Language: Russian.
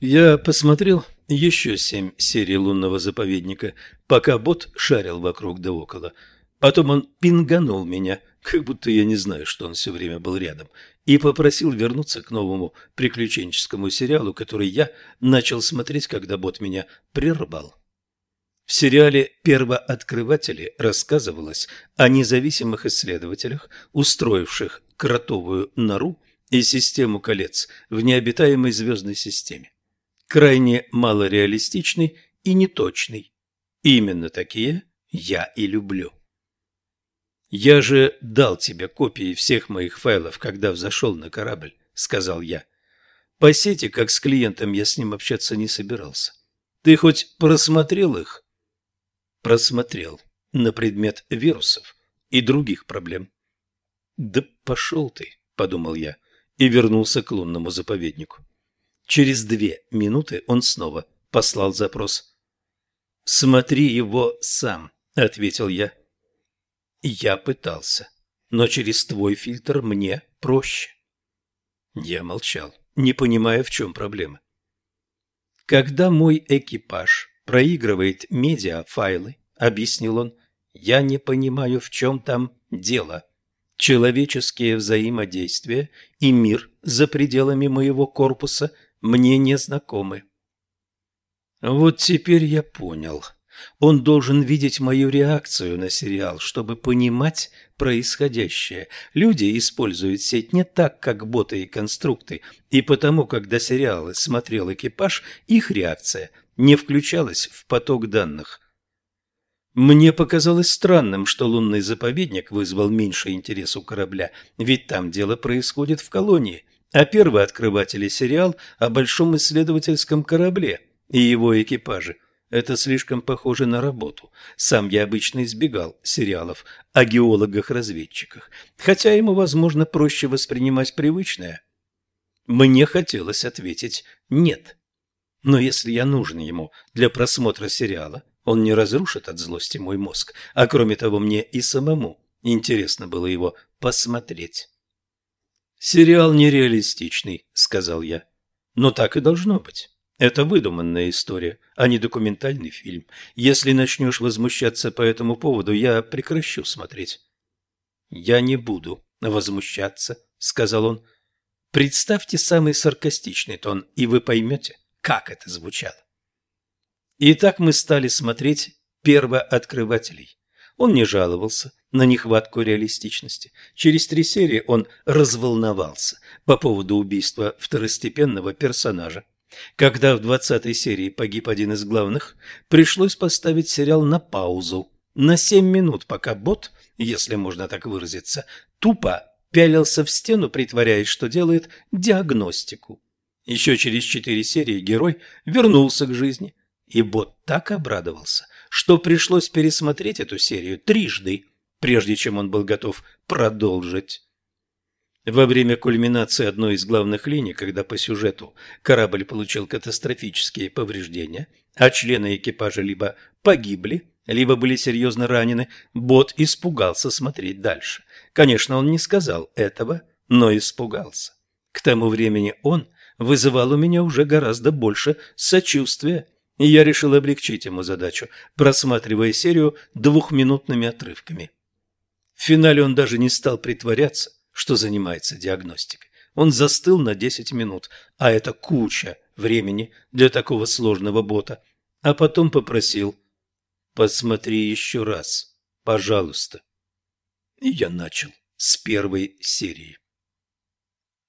Я посмотрел еще семь серий «Лунного заповедника», пока бот шарил вокруг да около. Потом он пинганул меня, как будто я не знаю, что он все время был рядом, и попросил вернуться к новому приключенческому сериалу, который я начал смотреть, когда бот меня прервал. В сериале «Первооткрыватели» рассказывалось о независимых исследователях, устроивших кротовую нору и систему колец в необитаемой звездной системе. Крайне малореалистичный и неточный. Именно такие я и люблю. «Я же дал тебе копии всех моих файлов, когда взошел на корабль», — сказал я. «По сети, как с клиентом, я с ним общаться не собирался. Ты хоть просмотрел их?» просмотрел на предмет вирусов и других проблем. «Да пошел ты», — подумал я, и вернулся к лунному заповеднику. Через две минуты он снова послал запрос. «Смотри его сам», — ответил я. Я пытался, но через твой фильтр мне проще. Я молчал, не понимая, в чем проблема. Когда мой экипаж проигрывает медиафайлы, объяснил он, я не понимаю, в чем там дело. Человеческие взаимодействия и мир за пределами моего корпуса мне не знакомы. Вот теперь я понял. Он должен видеть мою реакцию на сериал, чтобы понимать происходящее. Люди используют сеть не так, как боты и конструкты, и потому, когда сериалы смотрел экипаж, их реакция не включалась в поток данных. Мне показалось странным, что лунный заповедник вызвал меньше интерес у корабля, ведь там дело происходит в колонии, а первый открыватель сериал о большом исследовательском корабле и его экипаже. Это слишком похоже на работу. Сам я обычно избегал сериалов о геологах-разведчиках, хотя ему, возможно, проще воспринимать привычное. Мне хотелось ответить «нет». Но если я нужен ему для просмотра сериала, он не разрушит от злости мой мозг, а кроме того, мне и самому интересно было его посмотреть. «Сериал нереалистичный», — сказал я. «Но так и должно быть. Это выдуманная история, а не документальный фильм. Если начнешь возмущаться по этому поводу, я прекращу смотреть». «Я не буду возмущаться», — сказал он. «Представьте самый саркастичный тон, и вы поймете, как это звучало. И так мы стали смотреть первооткрывателей. Он не жаловался на нехватку реалистичности. Через три серии он разволновался по поводу убийства второстепенного персонажа. Когда в двадцатой серии погиб один из главных, пришлось поставить сериал на паузу на семь минут, пока бот, если можно так выразиться, тупо пялился в стену, притворяясь, что делает диагностику. Еще через четыре серии герой вернулся к жизни, и бот так обрадовался, что пришлось пересмотреть эту серию трижды, прежде чем он был готов продолжить. Во время кульминации одной из главных линий, когда по сюжету корабль получил катастрофические повреждения, а члены экипажа либо погибли, либо были серьезно ранены, бот испугался смотреть дальше. Конечно, он не сказал этого, но испугался. К тому времени он вызывал у меня уже гораздо больше сочувствия, и я решил облегчить ему задачу, просматривая серию двухминутными отрывками. В финале он даже не стал притворяться, что занимается диагностикой. Он застыл на 10 минут, а это куча времени для такого сложного бота, а потом попросил «Посмотри еще раз, пожалуйста». И я начал с первой серии.